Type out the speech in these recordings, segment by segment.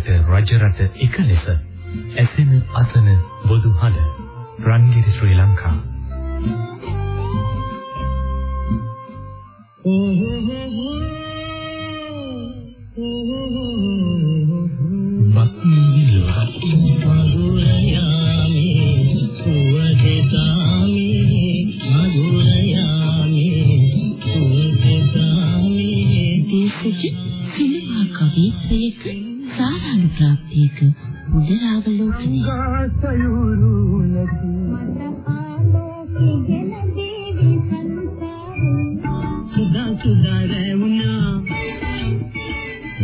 රට රජ රට එක ලෙස ඇසෙන අසන බොදු හඬ රන්ගිරි ශ්‍රී ලංකා මුදලාවලෝකනේ ආකාසයුරු නැති මතපාලෝකේ ජනදේවි සංසාරේ සුදා සුදා රැවුනා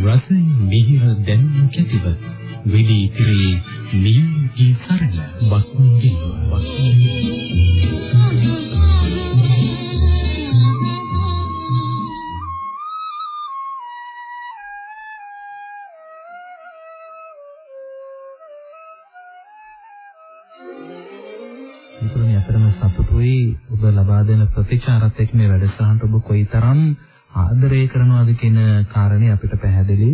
රසින් මිහිර දැනුම් කැතිව විලී ඉතිරි මිය ප්‍රතිචාරත් එක්ක මේ වැඩසටහනට ඔබ කොයිතරම් ආදරය කරනවද කියන කාරණේ අපිට පැහැදිලි.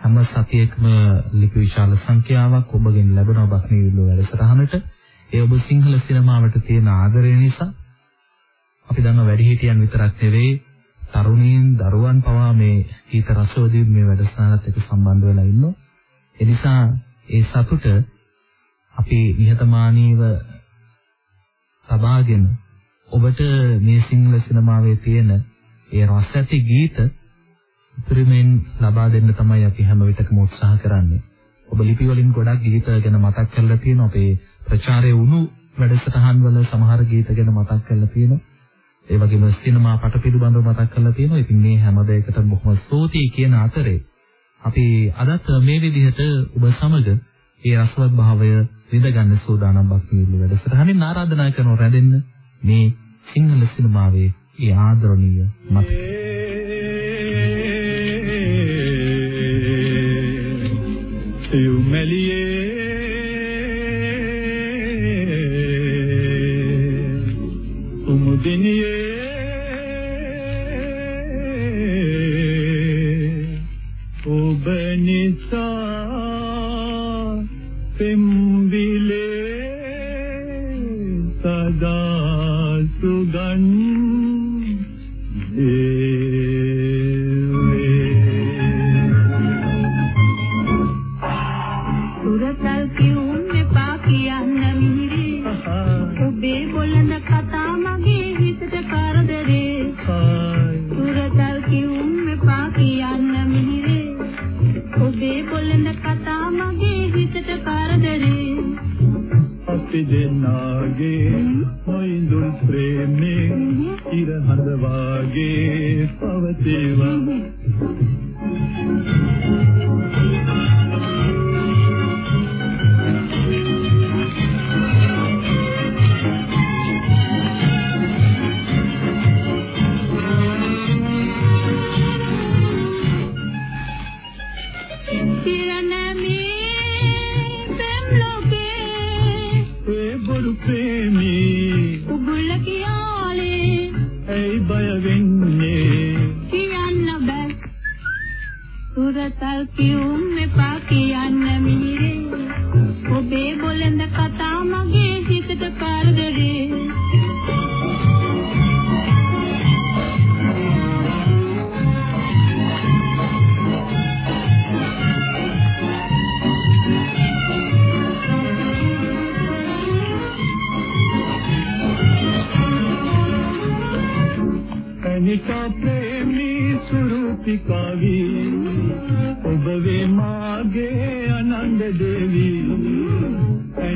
හැම සතියකම ලිපි විශාල සංඛ්‍යාවක් ඔබගෙන් ලැබෙනවා බක්මී විල්ල වැඩසටහනට. ඒ ඔබ සිංහල සිනමාවට තියෙන ආදරය නිසා අපි දන්න වැඩිහිටියන් විතරක් නෙවෙයි තරුණීන් දරුවන් පවා මේ ගීත රසෝදී මේ වැඩසටහනත් එක්ක සම්බන්ධ වෙලා ඉන්නවා. ඒ නිසා ඒ සතුට අපි නිහතමානීව සබාගෙන ඔබට මේ සිංහල සිනමාවේ තියෙන ඒ රස ඇති ගීත උපරිමයෙන් ලබා දෙන්න තමයි අපි හැම විටකම උත්සාහ කරන්නේ. ඔබ ලිපි වලින් ගොඩක් ගීත ගැන මතක් කරලා තියෙනවා. අපේ ප්‍රචාරයේ වුණු වැඩසටහන් වල සමහර ගීත ගැන මතක් කරලා තියෙනවා. ඒ වගේම සිනමා පට පිළිබඳව මතක් කරලා තියෙනවා. ඉතින් මේ හැම දෙයකටම බොහොම ස්තුතියි කියන අතරේ අපි අදත් මේ විදිහට ඔබ සමග ඒ රසවත් භාවය විඳගන්න සූදානම් බක් නිවිල වැඩසටහනින් ආරාධනා කරන රැඳෙන්න මේ සිංහල සිනමාවේ ඒ ආදරණීය මතකය. දෙනියේ ඔබ නිසා සුරතල් පියුම් එපා කියන්න මිහිරේ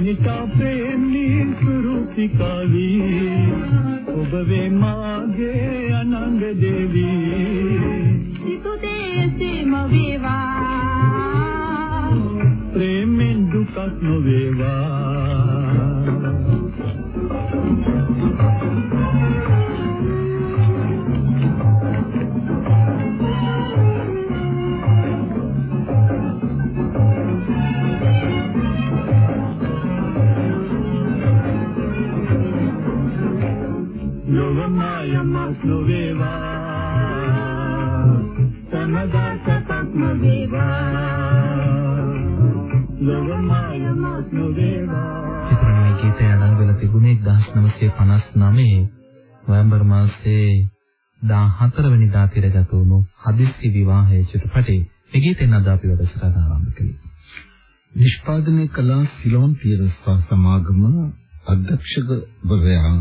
මනිකා ප්‍රේමී සුරුපිකාවී. ඔබ වේ මාගේ අනංග දේවී. සිතු දේසෙම වේවා. ප්‍රේමෙන් දුකක් නොවේවා. එතරම් මේ ගීතය අඩංගු වෙලා තිබුණේ 1959 නොවැම්බර් මාසයේ 14 වෙනිදා තිරගත වුණු හදිස්සි විවාහය චිත්‍රපටයේ මේ ගීතෙන් අද අපි වැඩසටහන ආරම්භ කළේ. නිෂ්පාදනය කළ සිලෝන් පියරස්වා සමාගම අධ්‍යක්ෂකවරයා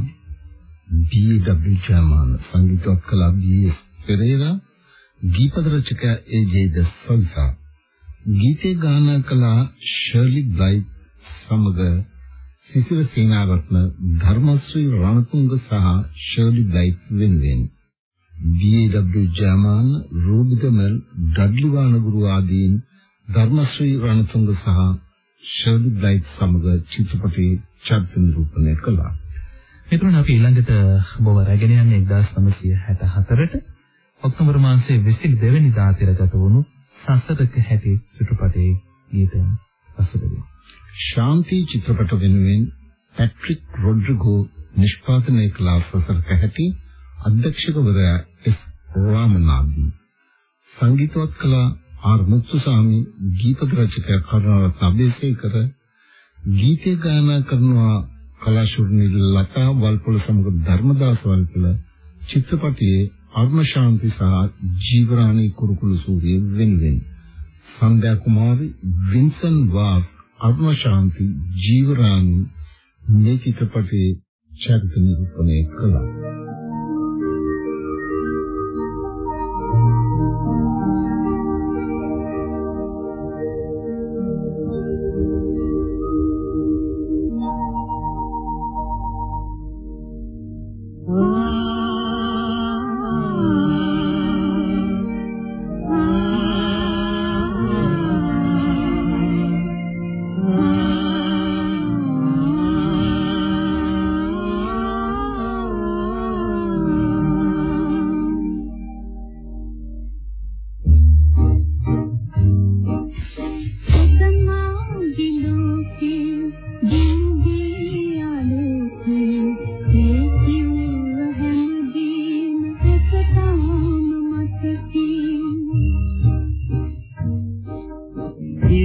B.W. ජයමාන සංගීතවත් කලා B.S. පෙරේරා ගීපද රචකයා ඒ.ජේ. ද සල්සා ගීතේ ගායනා කළ ෂර්ලි බ්ලයිට් සමග සිසිර සේනාරත්න ධර්මශ්‍රී රණතුංග සහ ෂර්ලි බ්ලයිට් වෙනුවෙන් බී.ඩබ්ලිව් ජර්මන් රූබිදමල් ඩඩ්ලි වානගුරු ආදීන් ධර්මශ්‍රී රණතුංග සහ ෂර්ලි බ්ලයිට් සමග චිත්‍රපටයේ චරිත නිරූපණය කළා. මිතුරන් අපි ඊළඟට ඔබව රැගෙන යන්නේ 1964ට ඔක්තෝබර් මාසයේ 22 වෙනිදා තිරගත වුණු සසරක හැටි චිත්‍රපටයේ ගීතයන් පසුබිම. ශාන්ති චිත්‍රපට වෙනුවෙන් පැට්‍රික් රොඩ්රිගෝ නිෂ්පාදනය කළ සසරක හැටි අධ්‍යක්ෂකවරයා එස් රාමනාදන් සංගීතවත් කළ ආර්. මුත්තුසාමි ගීත රචකයා කරුණාරත්න අබේසේකර. ගීතය ගායනා කරනවා කලාශූරනි ලතා වල්පොල සමග ධර්මදාස වල්පොල චිත්‍රපටයේ අරුණ ශාන්ති සහ ජීවරාණී කුරුකුළු සූරිය වෙනුවෙන් සන්ධ්‍යා කුමාරි වින්සන් වාස් අරුණ ශාන්ති ජීවරාණී මේ චිත්‍රපටයේ චරිත නිරූපණය කළා.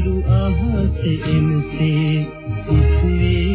ශිල්පීන් ශිල්පිනියන් ගැයූ ගීත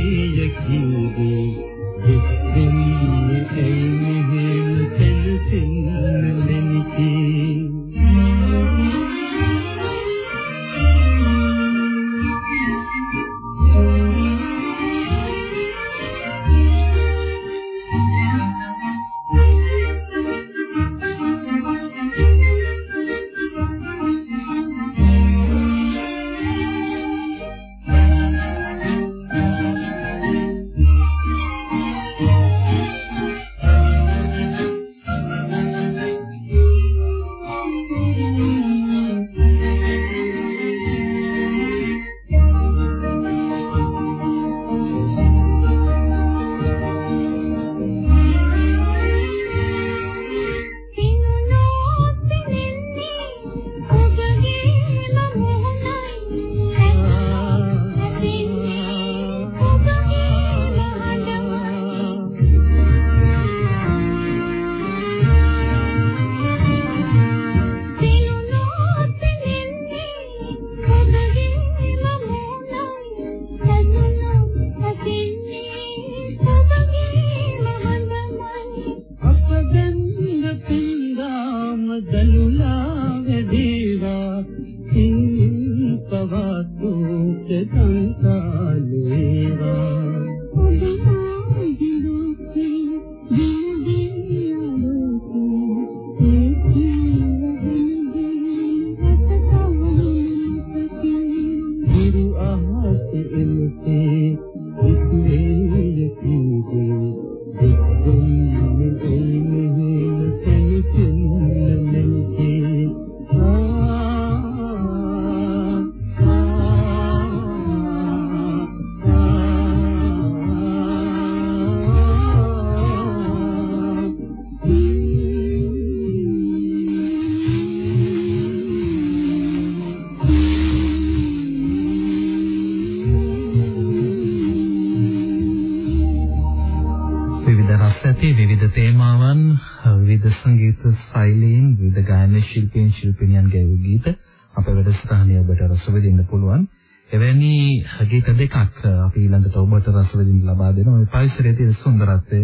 පුළුවන්. එවැනි ගීත දෙකක් අපි ඊළඟට ඔබට රස විඳින්න ලබා දෙනවා. මේ පරිසරයේ තියෙන සුන්දරත්වය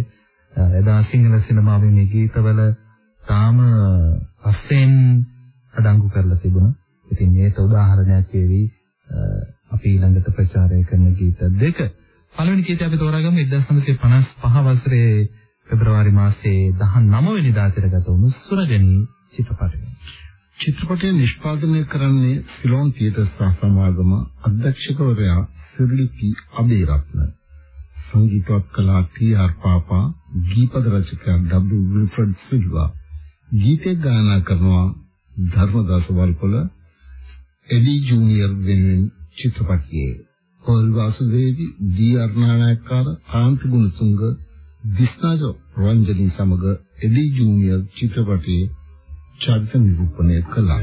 එදා සිංහල සිනමාවේ මේ ගීතවල තාම අස්සෙන් අඩංගු කරලා තිබුණා. ඉතින් මේක උදාහරණයක් වේවි අපි ඊළඟට ප්‍රචාරය කරන ගීත දෙක. පළවෙනි ගීතය අපි තෝරාගමු 1955 වසරේ පෙබරවාරි මාසයේ 19 වෙනිදා තිරගත වුණු සුරගනී චිත්‍රපටය. චිත්‍රපටය නිෂ්පාදනය කරන්නේ සිලෝන් තියටර් සහ සමාගම අධ්‍යක්ෂකවරයා සිරිලි පී අබේරත්න. සංගීතවත් කලා ටී.ආර්. පාපා, ගීපද රචකයා ඩබ්ලිව් විල්ෆ්‍රඩ් සිල්වා. ගීතය ගායනා කරනවා ධර්මදාස වල්පොල එඩි ජූනියර් වෙනුවෙන් චිත්‍රපටයේ පොල් වාසුදේවි ඩී අර්ණානායකකාර කාන්ති ගුණතුංග දිස්නාජ රංජනී සමග එඩි ජූනියර් චිත්‍රපටයේ චරිත නිරූපණය කළා.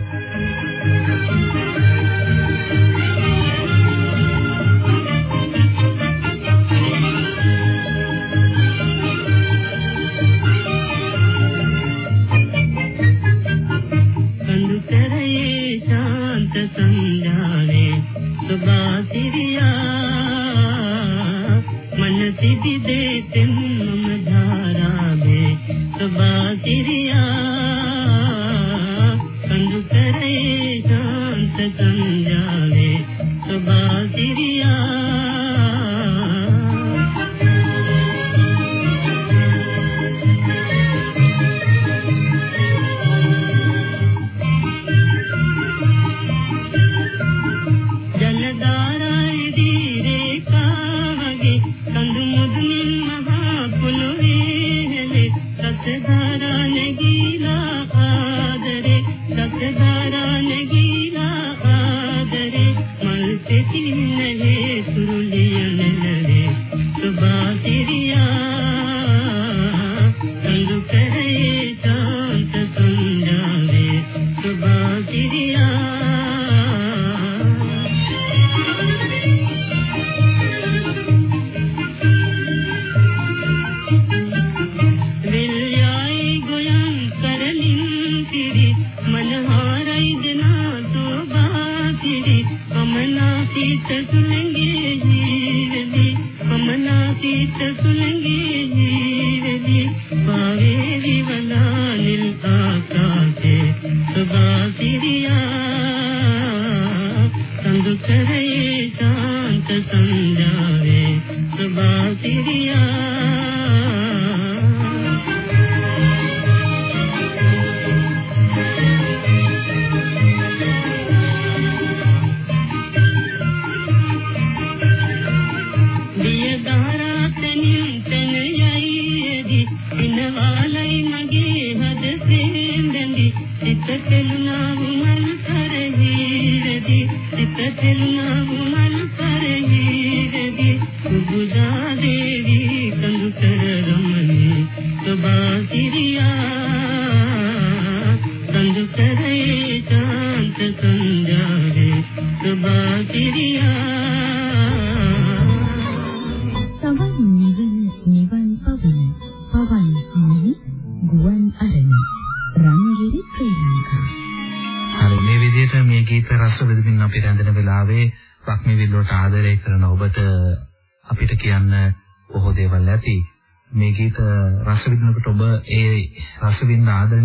ಸುಲ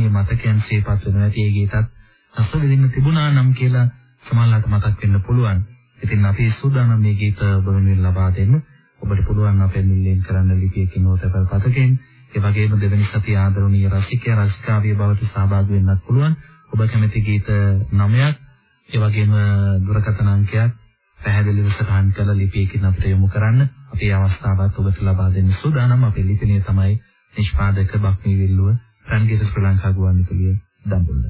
මතකයන් සිහිපත් වෙනවා. ඒ ගීතත් රස විඳින්න තිබුණා නම් කියලා සමහරවිට මතක් වෙන්න පුළුවන්. ඉතින් අපි සූදානම් මේ ගීත ඔබ වෙනුවෙන් ලබා දෙන්න. ඔබට පුළුවන් අපේ නිල්ලෙන් කරන්න ලිපියකින් හොතපල් පතකින්. ඒ වගේම දෙවෙනි සතිය ආදරණීය රසිකයා රසිකාවිය බවට සහභාගී වෙන්නත් පුළුවන්. ඔබ කැමති ගීත නමයක් ඒ වගේම දුරකථන අංකයක් පැහැදිලිව සටහන් කළ ලිපියකින් අපිට යොමු කරන්න. අපි අවස්ථාවත් ඔබට ලබා දෙන්න සූදානම්. අපේ ලිපිණිය තමයි නිෂ්පාදක බක්මී විල්ලුව රන්ගිර ශ්‍රී ලංකා ගුවන්විදුලිය දඹුල්ල.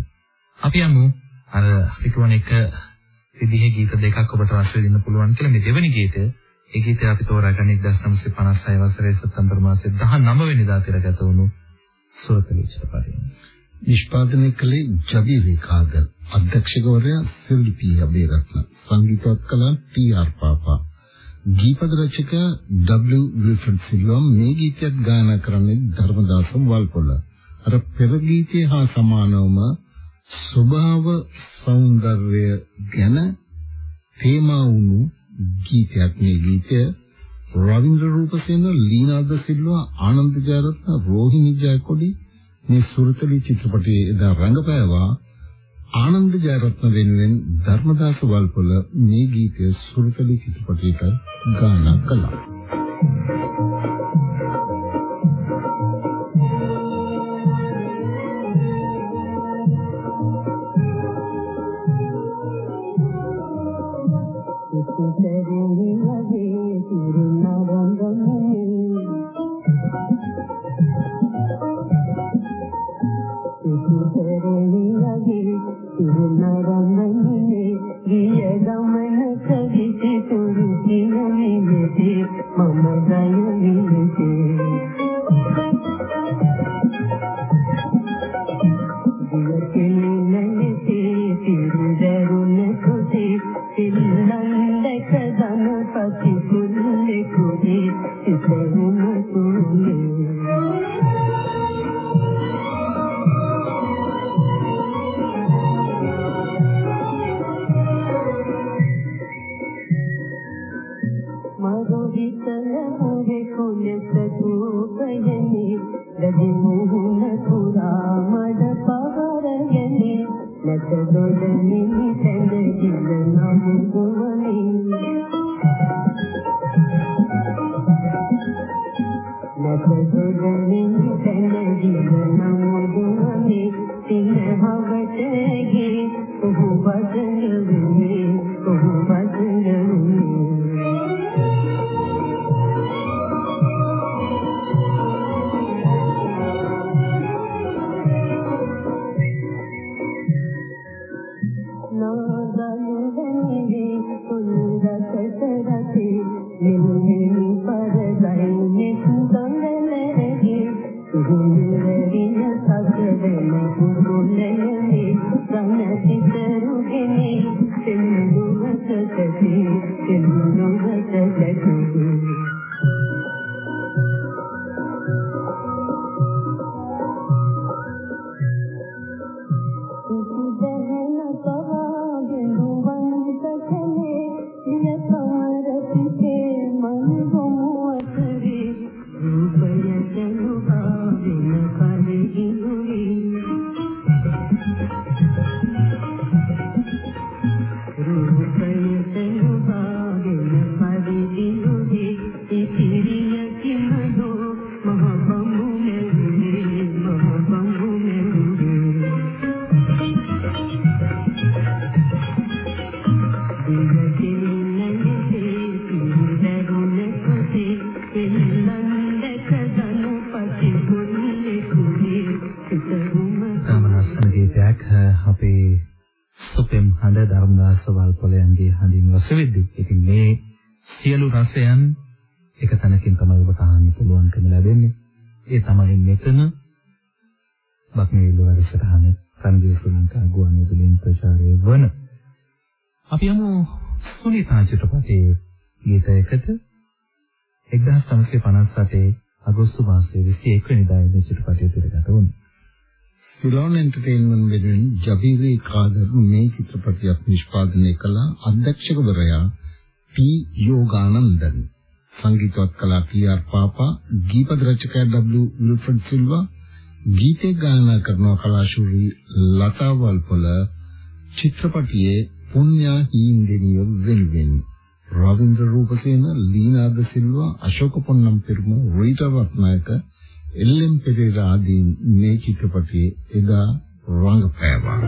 අපි යමු අර පිටුවන එක විදිහේ ගීත දෙකක් ඔබට රස විඳින්න පුළුවන් කියලා මේ දෙවෙනි ගීතය ඒ ගීතය අපි තෝරාගන්නේ 1956 වසරේ සැප්තැම්බර් මාසයේ 19 වෙනිදා තිරගත වුණු සුරතලී චිත්‍රපටය. නිෂ්පාදනය කළේ ජවි රේඛාගර් අධ්‍යක්ෂකවරයා සිල්පී අබේරත්න සංගීතවත් කළා ටී.ආර්. පාපා ගීපද රචකයා W. විල්ෆ්‍රඩ් සිල්වා මේ ගීතයත් ගායනා කරන්නේ ධර්මදාස වල්පොල. අර පෙර ගීතයේ හා සමානවම ස්වභාව సౌందර්යය ගැන තේමා වුණු ගීතයක් මේ ගීතය රවින්ද්‍ර රූපසේන ලීනාද සිල්වා ආනන්ද ජයරත්න රෝහිණි ජයකොඩි මේ සුරතලි චිත්‍රපටයේ එදා රංගපෑවා ආනන්ද ජයරත්න වෙනුවෙන් ධර්මදාස වල්පොල මේ ගීතය සුරතලි චිත්‍රපටයට ගායනා කළා. චිත්‍රපටයේ අධ්‍යක්ෂකවරයා පී යෝගානන්දන් සංගීතවත් කලා පී.ආර්. පාපා ගීපද රචකයා ඩබ්ලිව් විල්ෆ්‍රඩ් සිල්වා ගීතේ ගායනා කරන කලාශූරී ලතා වල්පොල චිත්‍රපටයේ පුණ්‍යා හීන්දෙනිය වෙනුවෙන් රවින්ද්‍ර රූපසේන ලීනාද සිල්වා අශෝක පොන්නම් පෙරමුණ රීටා රත්නායක එල්.එම්. පෙරේරා ආදී මේ චිත්‍රපටයේ එදා රංගපෑවා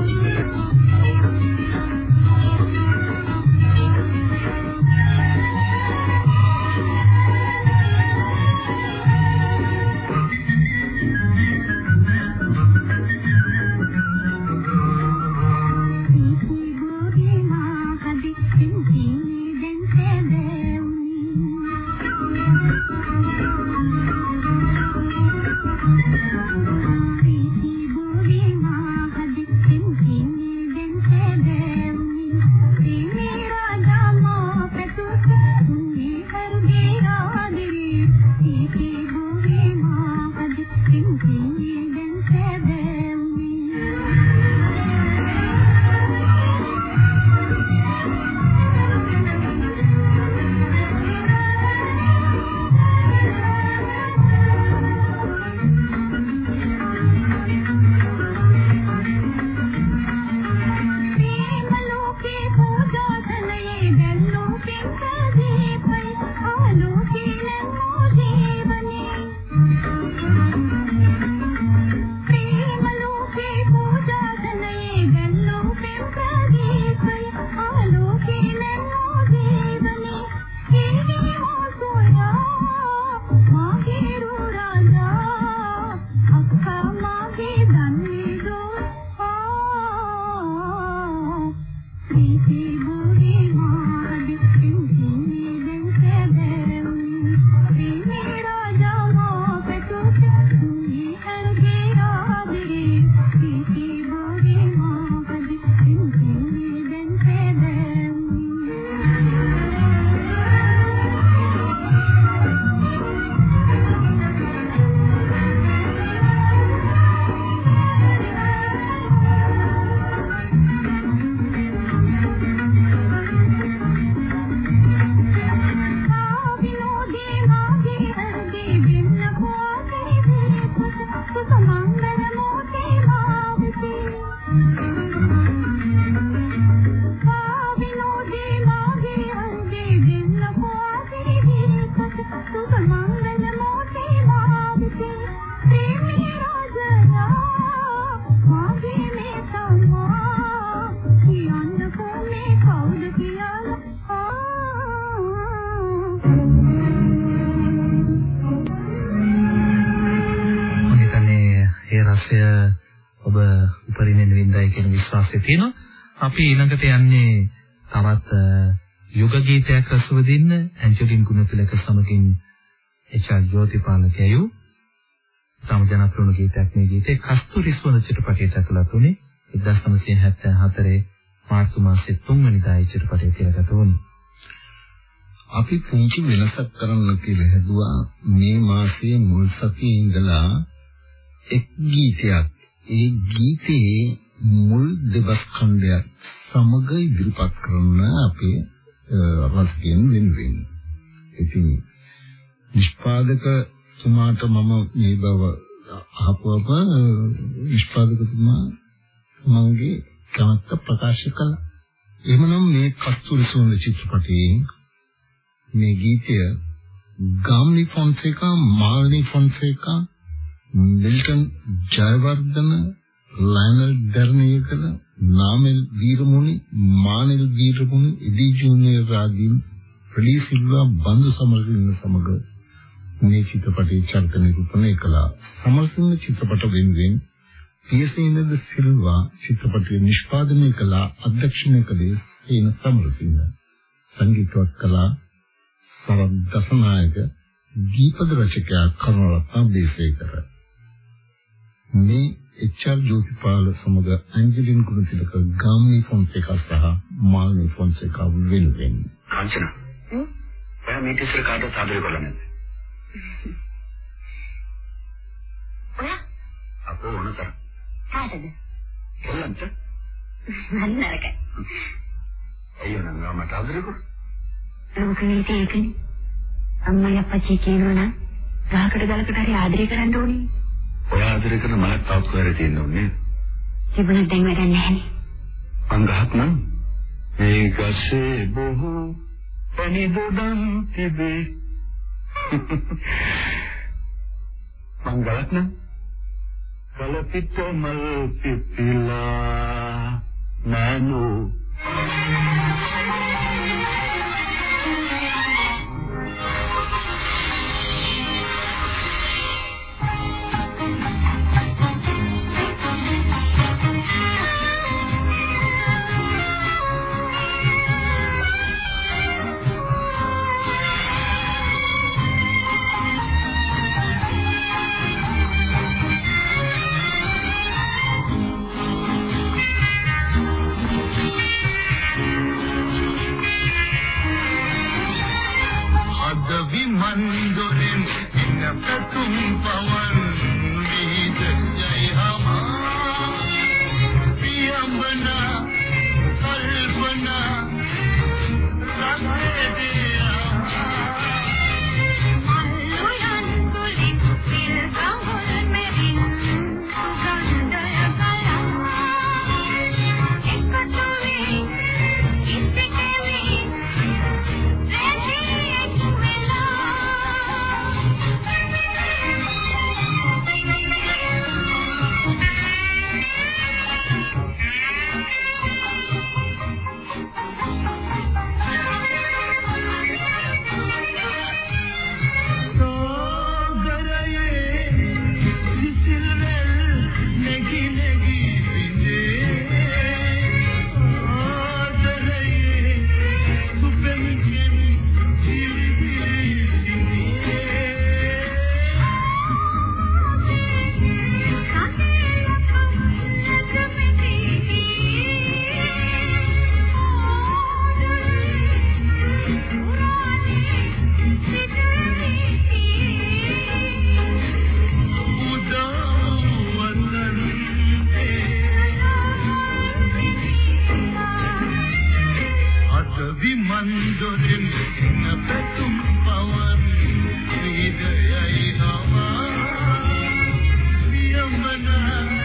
අපි ඊළඟට යන්නේ තවත් යුග ගීතයක් රසවිඳින්න ඇන්ජලින් ගුණතිලක සමගින් එච්.ආර්. ජෝතිපාලකයු තම ජනප්‍රිය ගීතයක් මේ ගීතේ කස්තුරි සුවඳ චිත්‍රපටයට ඇතුළත් වුණේ 1974 මාර්තු මාසයේ 3 වෙනිදා ඒ චිත්‍රපටය තිරගත වුණේ. අපි පුංචි වෙනසක් කරන්න කියලා හැදුවා මේ මාසයේ මුල් සතියේ ඉඳලා එක් ගීතයක් ඒ ගීතේ මුල් දෙබස් ඛණ්ඩයක් සමග ඉදිරිපත් කරන අපේ රසකින් වෙනුවෙන්. ඉතින් නිෂ්පාදක තුමාට මම මේ බව අහපුවම නිෂ්පාදකතුමා මගේ කැමැත්ත ප්‍රකාශ කළා. එහෙමනම් මේ කස්තුරි සුවඳ චිත්‍රපටයේ මේ ගීතය ගාම්නි ෆොන්සේකා මාල්නි ෆොන්සේකා මිල්ටන් ජයවර්ධන ලයනල් ධර්මයකල නාමල් වීරමුණි මානෙල් වීරමුණි ඉදී ජූනියර් ආදී ප්‍රලී සිල්වා බඳු සමරසිංහ සමග මේ චිත්‍රපටයේ චරිත නිරූපණය කළා. සමරසිංහ චිත්‍රපට වෙනුවෙන් පියසේනද සිල්වා චිත්‍රපටය නිෂ්පාදනය කළ අධ්‍යක්ෂණය කළේ සේන සමරසිංහ. සංගීතවත් කළා සරත් දසනායක දීපද රචකයා කරුණාරත්න දේශේකර. මේ එච්.ආර්. ජෝතිපාල සමග ඇන්ජලින් ගුණතිලක ගාමිණී ෆොන්සේකා සහ මාල්නී ෆොන්සේකා වෙනුවෙන්. කාංචන. හ්ම්? ඔයා මේ ආදරය කරලා නැද්ද? ඔයා? අපෝ ඕනතර කාටද? කොල්ලන්ට? මන් නරකයි. අයියෝ නම් මට ආදරය කර. ලෝකෙ ඒකනේ අම්මයි අප්පච්චි කියනවා නම් ගහකට ගලකට හරි ආදරය කරන්න ඕනේ ඔය ආදරය කරන මලක් තාත් කරේ තියෙන්න ඕනේ. තිබුණත් දැන් වැඩක් නැහැනේ. අංගහත් නම් මේ ගසේ බොහෝ පනි දොඩම් තිබේ. මංගලත් නම් කලපිට මල් පිපිලා නනෝ සතුම් පවන් වීද යයි හමා පියම්බනා කල්පනා රහේ ربنا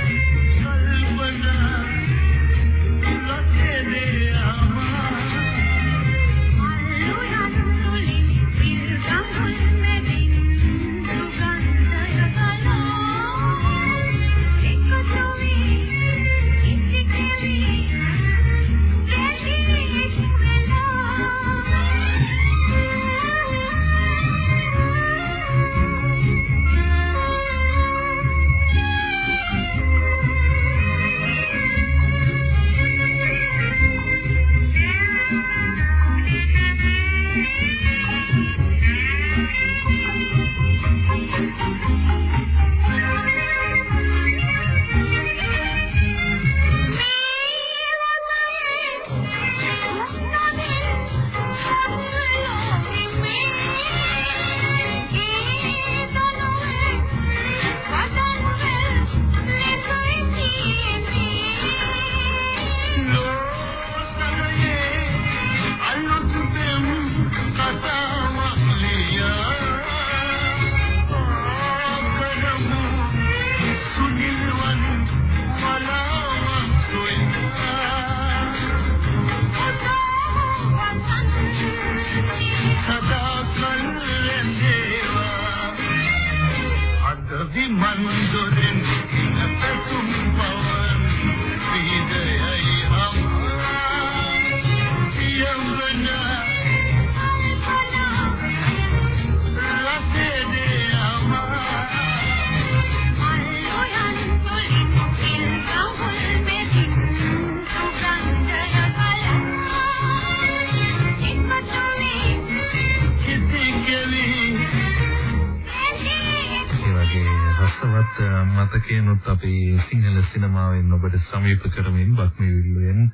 මතකයන්ොත් අපි සිංහල සිනමාවෙන් ඔබට සමීප කරමින් බක්මී විල්ලුවෙන්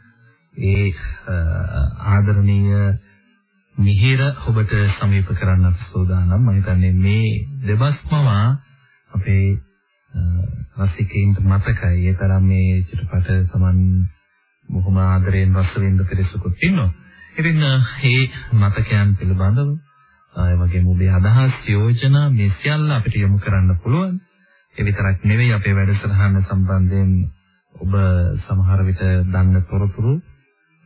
ඒ ආදරණීය මිහිර ඔබට සමීප කරන්න සූදානම් මම හිතන්නේ මේ දෙබස්මම අපේ රසිකයින්ට මතකයි ඒ තරම් මේ චිත්‍රපට සමන් බොහොම ආදරයෙන් රස විඳ පිරිසකුත් ඉන්නවා. ඉතින් මේ මතකයන් පිළිබඳව ඒ වගේම ඔබේ අදහස් යෝජනා මේ සියල්ල අපිට යොමු කරන්න පුළුවන්. ඒ විතරක් නෙවෙයි අපේ වැඩසටහන සම්බන්ධයෙන් ඔබ සමහර විට දන්න තොරතුරු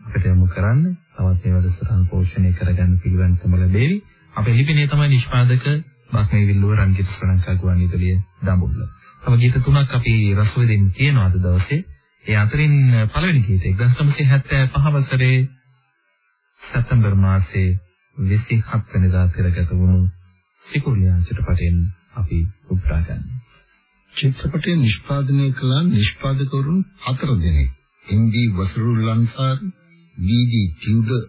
අපිට යොමු කරන්න. තවත් මේ වැඩසටහන පෝෂණය කරගන්න පිළිවෙන්කම ලැබෙවි. අපේ ලිපිනේ තමයි නිෂ්පාදක බක්මී විල්ලුව රංගිත ශ්‍රී ලංකා ගුවන්විදුලිය දඹුල්ල. තව ගීත තුනක් අපි රස විඳින්න තියෙනවා අද දවසේ. ඒ අතරින් පළවෙනි ගීතය 1975 වසරේ සැප්තැම්බර් මාසයේ 27 වෙනිදා පෙරගත වුණු සිකුරියා චිත්‍රපටයෙන් අපි උපුටා ගන්නවා. චිත්‍රපටය නිෂ්පාදනය කළ නිෂ්පාදකවරුන් හතර දෙනෙක්. M D. Wasarul Ansar, B D. Tudor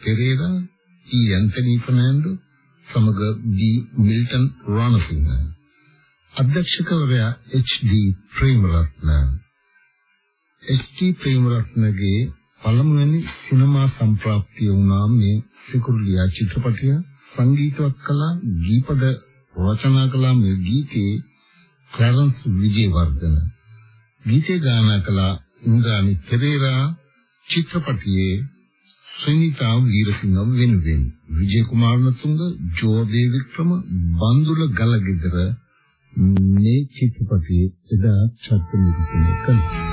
Perera, T. Anthony Fernando සමග B. Milton Ranasinghe. අධ්‍යක්ෂකවරයා H D. Premaratne. H D. ප්‍රේමරත්නගේ පළමුවෙනි සිනමා සම්ප්‍රාප්තිය වුණා මේ සිකුරුලියා චිත්‍රපටය සංගීතවත් කළා ගීපද රචනා කළා මේ ගීතේ ක්ලැරන්ස් විජේවර්ධන. ගීතේ ගායනා කළා ඉන්ද්‍රානි පෙරේරා චිත්‍රපටයේ සුනිතා වීරසිංහ වෙනුවෙන්. විජේ කුමාරනතුංග ජෝදේ වික්‍රම බන්දුල ගලගෙදර මේ චිත්‍රපටයේ එදා ඡත්ත නිරූපණය කළා.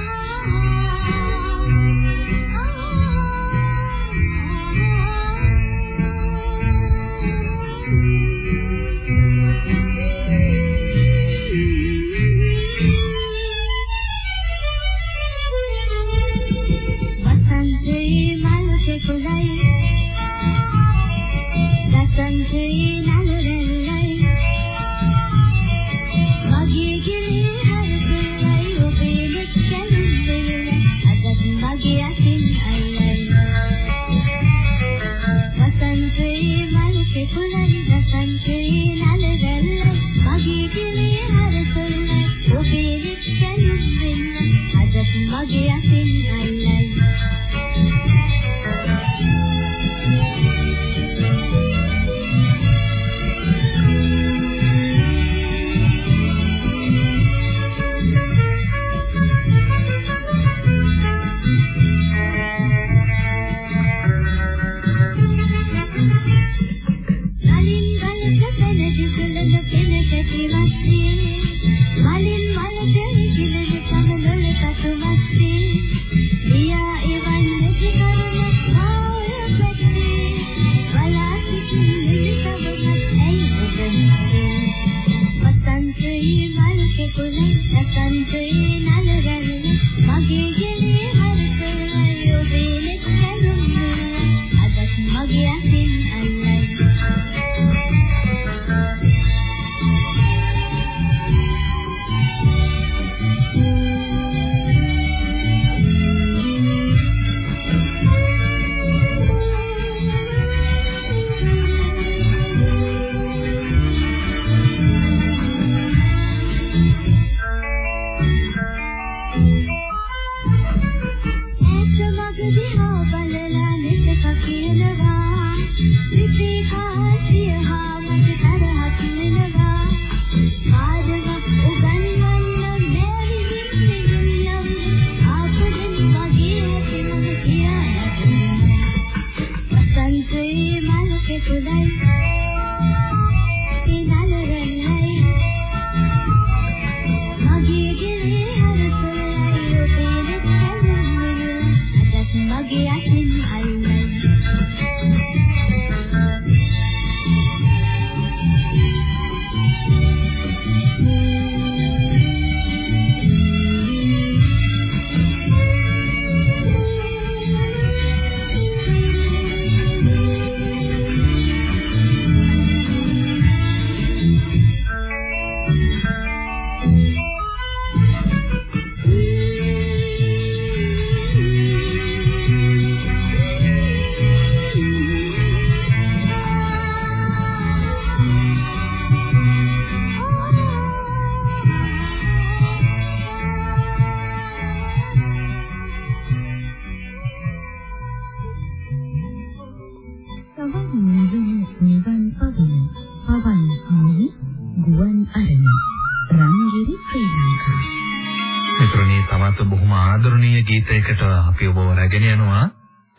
රැගෙන යනවා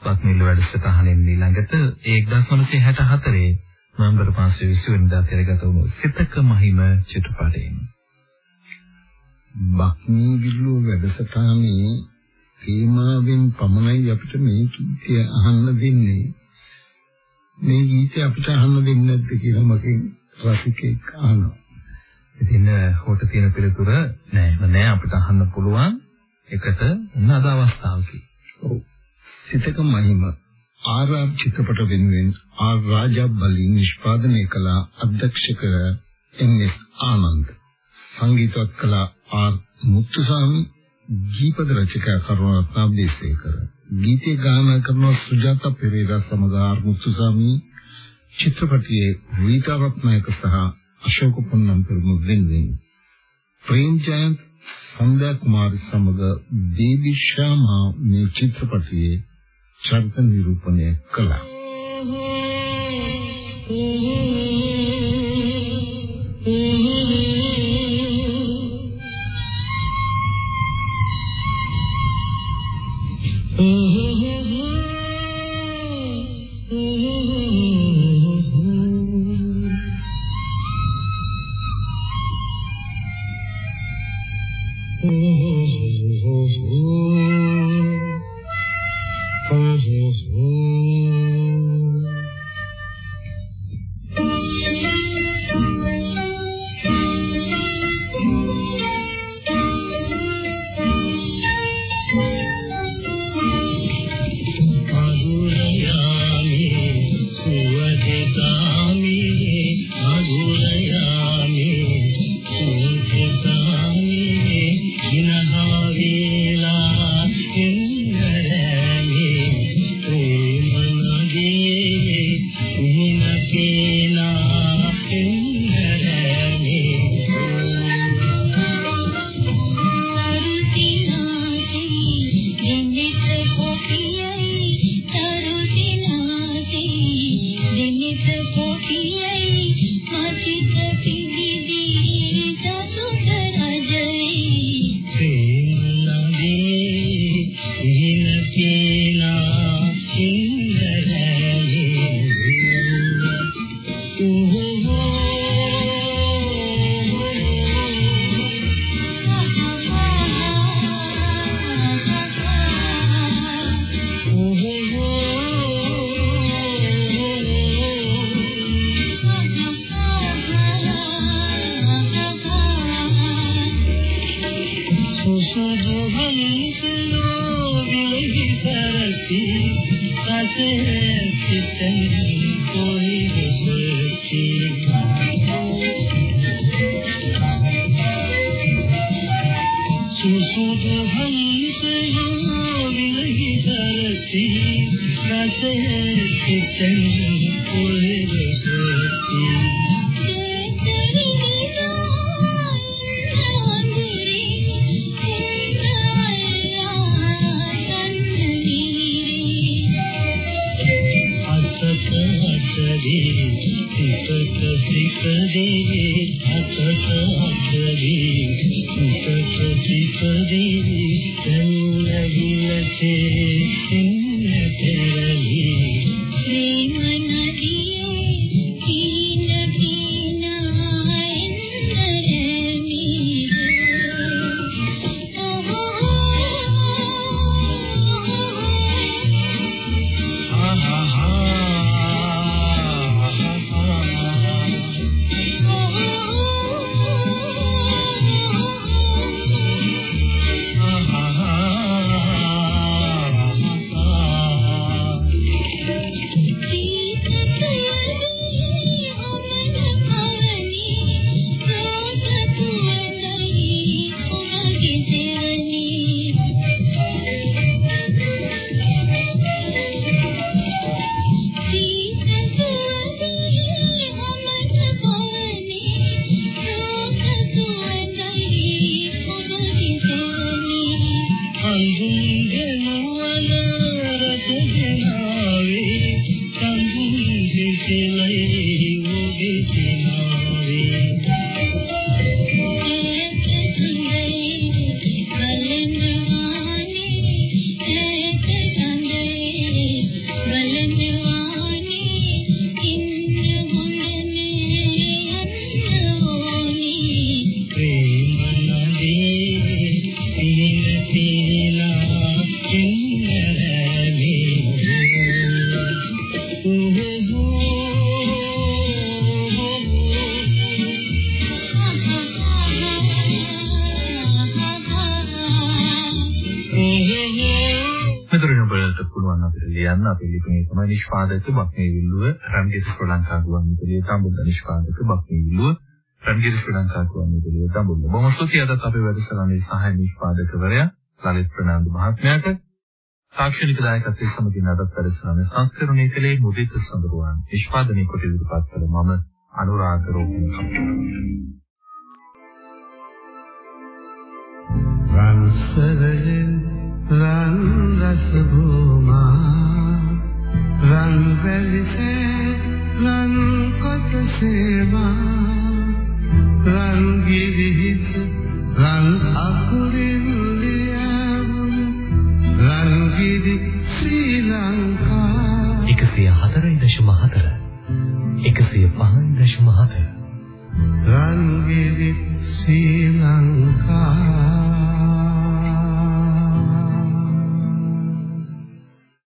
පත්මිල් වැඩසටහනෙන් ඊළඟට 1964 නොවැම්බර් 5 වෙනිදා පෙරගත වුණු සිතක මහිම චිත්‍රපටයෙන් බක්මී විල්ලුව වැඩසටහනේ තේමාවෙන් පමණයි අපිට මේ ගීතය අහන්න දෙන්නේ. මේ ගීතය අපිට අහන්න දෙන්නේ නැද්ද කියලා මගෙන් රසිකෙක් අහනවා. ඉතින් හොට තියෙන පිළිතුර නෑ නෑ අපිට අහන්න පුළුවන් එකට උන්න අද අවස්ථාවකි. ඔව්. සිතක මහිම ආරාම් චිත්‍රපට වෙනුවෙන් ආර් රාජා බලි නිෂ්පාදනය කළ අධ්‍යක්ෂක එම්.එස්. ආනන්ද. සංගීතවත් කළ ආර් මුත්තුසාමි. ගීපද රචකයා කරුණාරත්න අබේසේකර ගීතය ගායනා කරන සුජාතා පෙරේරා සමග ආර් මුත්තුසාමි. චිත්‍රපටයේ රීතා රත්නායක සහ අශෝක පොන්නම් පෙරමුණු වෙනුවෙන්. ප්‍රේම් ජයන්ත් සන්ධ්‍යා කුමාරි සමග බේබි ශාමා මේ චිත්‍රපටයේ චරිත නිරූපණය කළා. අපිට ලියන්න අපේ ලිපිනේ තමයි නිෂ්පාදක බක්මේ විල්ලුව රන්ගිර ශ්‍රී ලංකා ගුවන්විදුලියේ තඹුල්ල නිෂ්පාදක බක්මේ විල්ලුව රන්ගිර ශ්‍රී ලංකා ගුවන්විදුලියේ තඹුල්ල. බොහොම ස්තුතියි අදත් අපේ වැඩසටහනේ සහාය නිෂ්පාදකවරයා ලලිත් ප්‍රනාන්දු මහත්මයාට තාක්ෂණික දායකත්වයේ සමගින් අදත් වැඩසටහනේ සංස්කරණය කළේ මුදිත සඳරුවන්. නිෂ්පාදනය කොට ඉදිරිපත් කළ මම අනුරාග රෝහණ. රන්සරයෙන් රන් රස භූමා රන් වැලිසේ රන් කොට සේවා රන් ගිරිහිස රන් අකුරින් ලියවුන රන් ගිරි ශ්‍රී ලංකා 104.4 105.4 රන් ගිරි ශ්‍රී ලංකා